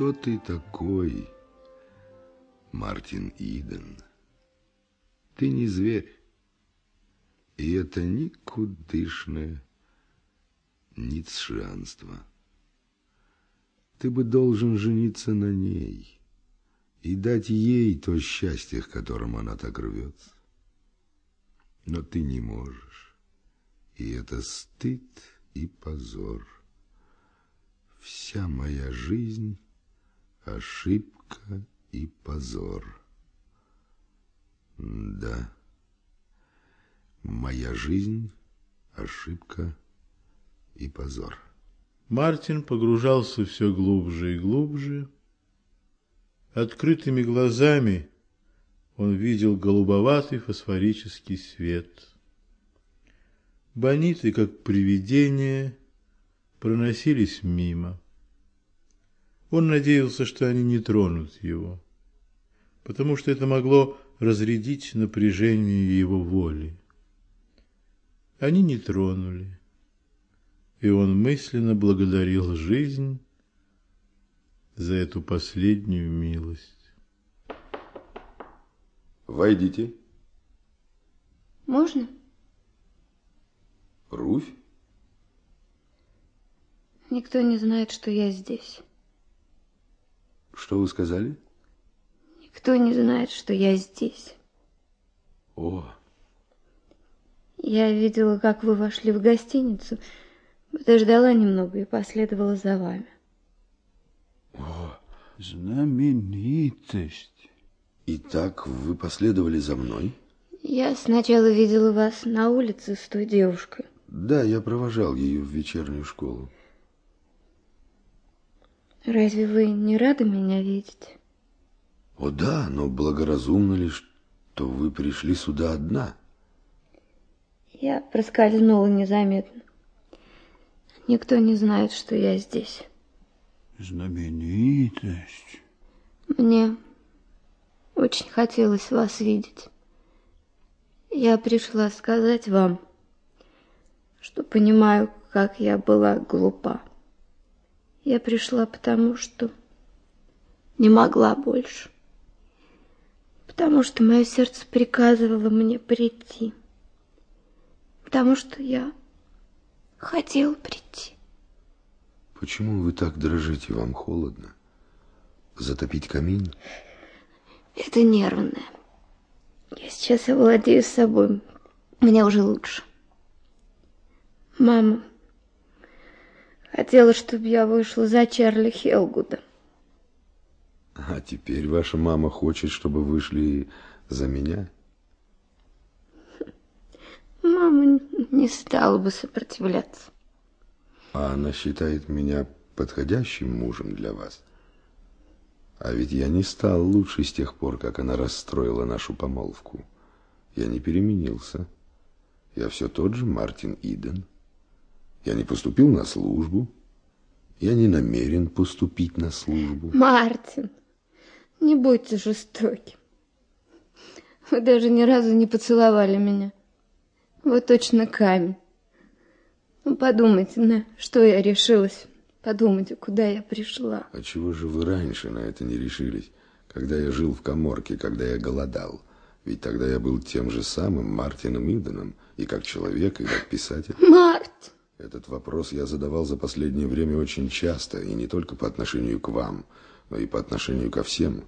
кто ты такой, Мартин Иден? Ты не зверь, и это никудышное ницшанство. Ты бы должен жениться на ней и дать ей то счастье, к которому она так рвется. Но ты не можешь, и это стыд и позор. Вся моя жизнь — ошибка и позор. Да, моя жизнь — ошибка и позор. Мартин погружался все глубже и глубже. Открытыми глазами он видел голубоватый фосфорический свет. Бониты, как привидения, проносились мимо. Он надеялся, что они не тронут его, потому что это могло разрядить напряжение его воли. Они не тронули, и он мысленно благодарил жизнь за эту последнюю милость. Войдите. Можно? Руфь? Никто не знает, что я здесь. Что вы сказали? Никто не знает, что я здесь. О. Я видела, как вы вошли в гостиницу, подождала немного и последовала за вами. О, знаменитость. Итак, вы последовали за мной? Я сначала видела вас на улице с той девушкой. Да, я провожал ее в вечернюю школу. Разве вы не рады меня видеть? О да, но благоразумно ли, что вы пришли сюда одна? Я проскользнула незаметно. Никто не знает, что я здесь. Знаменитость. Мне очень хотелось вас видеть. Я пришла сказать вам, что понимаю, как я была глупа. Я пришла потому, что не могла больше. Потому что мое сердце приказывало мне прийти. Потому что я хотела прийти. Почему вы так дрожите? Вам холодно? Затопить камин? Это нервное. Я сейчас овладею собой. Мне уже лучше. Мама Хотела, чтобы я вышла за Чарли Хелгуда. А теперь ваша мама хочет, чтобы вышли за меня? Мама не стала бы сопротивляться. А она считает меня подходящим мужем для вас? А ведь я не стал лучше с тех пор, как она расстроила нашу помолвку. Я не переменился. Я все тот же Мартин Иден. Я не поступил на службу. Я не намерен поступить на службу. Мартин, не будьте жестоким. Вы даже ни разу не поцеловали меня. Вы точно камень. Ну, подумайте, на что я решилась. Подумайте, куда я пришла. А чего же вы раньше на это не решились, когда я жил в коморке, когда я голодал? Ведь тогда я был тем же самым Мартином Иденом, и как человек, и как писатель. Мартин! Этот вопрос я задавал за последнее время очень часто, и не только по отношению к вам, но и по отношению ко всем.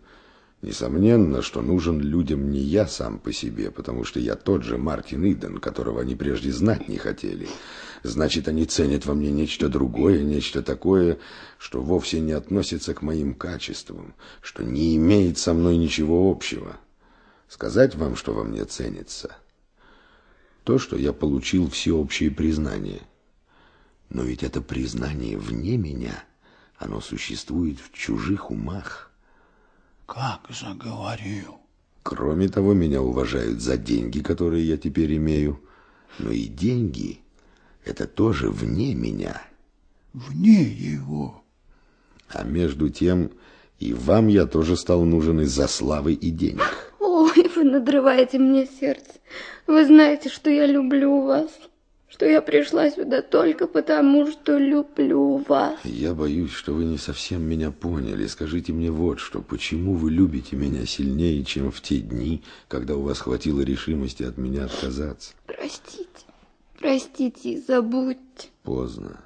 Несомненно, что нужен людям не я сам по себе, потому что я тот же Мартин Иден, которого они прежде знать не хотели. Значит, они ценят во мне нечто другое, нечто такое, что вовсе не относится к моим качествам, что не имеет со мной ничего общего. Сказать вам, что во мне ценится? То, что я получил всеобщее признание – но ведь это признание вне меня, оно существует в чужих умах. Как заговорил. Кроме того, меня уважают за деньги, которые я теперь имею. Но и деньги – это тоже вне меня. Вне его. А между тем и вам я тоже стал нужен из-за славы и денег. Ой, вы надрываете мне сердце. Вы знаете, что я люблю вас что я пришла сюда только потому, что люблю вас. Я боюсь, что вы не совсем меня поняли. Скажите мне вот что. Почему вы любите меня сильнее, чем в те дни, когда у вас хватило решимости от меня отказаться? Простите, простите и забудьте. Поздно.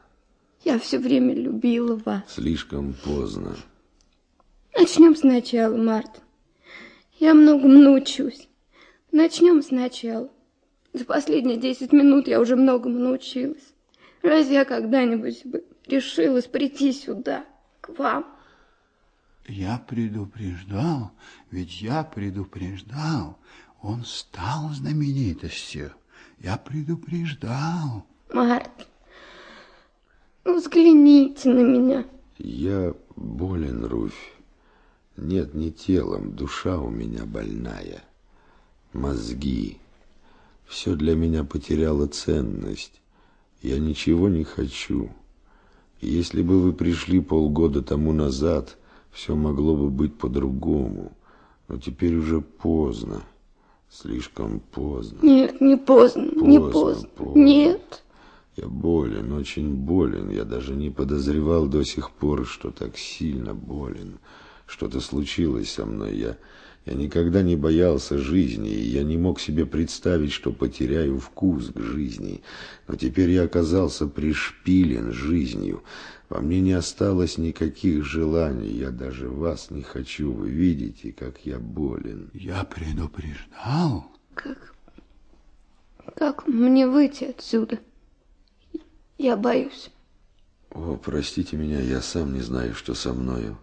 Я все время любила вас. Слишком поздно. Начнем сначала, Мартин. Я многому научусь. Начнем сначала. За последние десять минут я уже многому научилась. Разве я когда-нибудь бы решилась прийти сюда, к вам? Я предупреждал, ведь я предупреждал. Он стал знаменитостью. Я предупреждал. Март, ну взгляните на меня. Я болен, Руфь. Нет, не телом, душа у меня больная. Мозги. Все для меня потеряло ценность. Я ничего не хочу. Если бы вы пришли полгода тому назад, все могло бы быть по-другому. Но теперь уже поздно. Слишком поздно. Нет, не поздно, поздно не поздно. поздно. Нет. Я болен, очень болен. Я даже не подозревал до сих пор, что так сильно болен. Что-то случилось со мной. Я я никогда не боялся жизни, и я не мог себе представить, что потеряю вкус к жизни. Но теперь я оказался пришпилен жизнью. Во мне не осталось никаких желаний. Я даже вас не хочу. Вы видите, как я болен. Я предупреждал. Как... Как мне выйти отсюда? Я боюсь. О, простите меня, я сам не знаю, что со мною.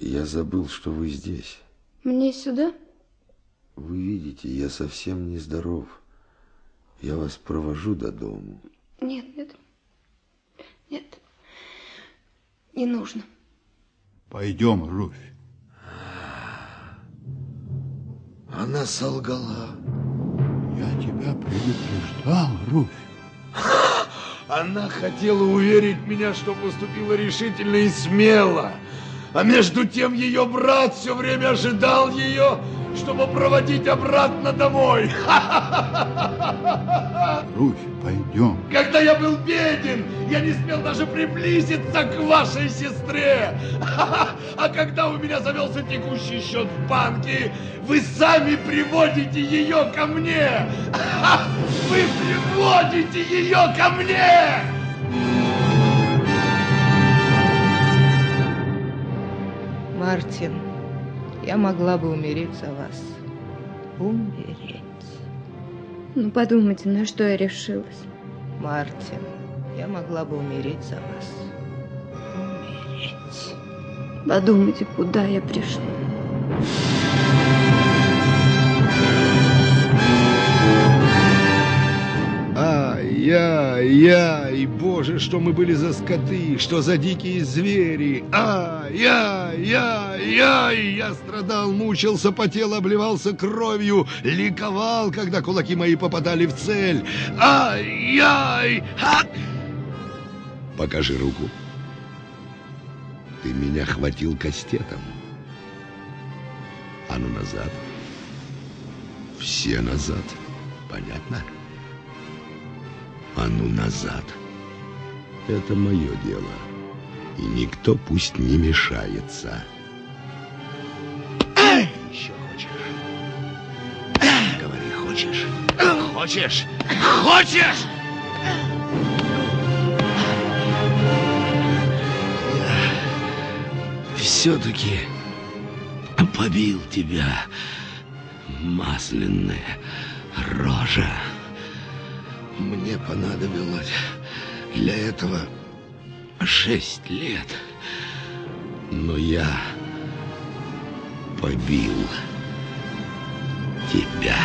Я забыл, что вы здесь. Мне сюда? Вы видите, я совсем нездоров. Я вас провожу до дому. Нет, нет. Нет. Не нужно. Пойдем, Руфь. Она солгала. Я тебя предупреждал, Руфь. Она хотела уверить меня, что поступила решительно и смело. А между тем ее брат все время ожидал ее, чтобы проводить обратно домой. Руфь, пойдем. Когда я был беден, я не смел даже приблизиться к вашей сестре. А когда у меня завелся текущий счет в банке, вы сами приводите ее ко мне. Вы приводите ее ко мне. Мартин, я могла бы умереть за вас. Умереть. Ну, подумайте, на что я решилась. Мартин, я могла бы умереть за вас. Умереть. Подумайте, куда я пришла. Ай-яй-яй, боже, что мы были за скоты, что за дикие звери. Ай-яй-яй-яй, я страдал, мучился, потел, обливался кровью, ликовал, когда кулаки мои попадали в цель. Ай-яй! Покажи руку. Ты меня хватил кастетом. А ну назад. Все назад. Понятно? А ну назад. Это мое дело, и никто пусть не мешается. Еще хочешь? Говори, хочешь? Хочешь? Хочешь? Я все-таки побил тебя, масляная рожа. Мне понадобилось для этого шесть лет. Но я побил тебя.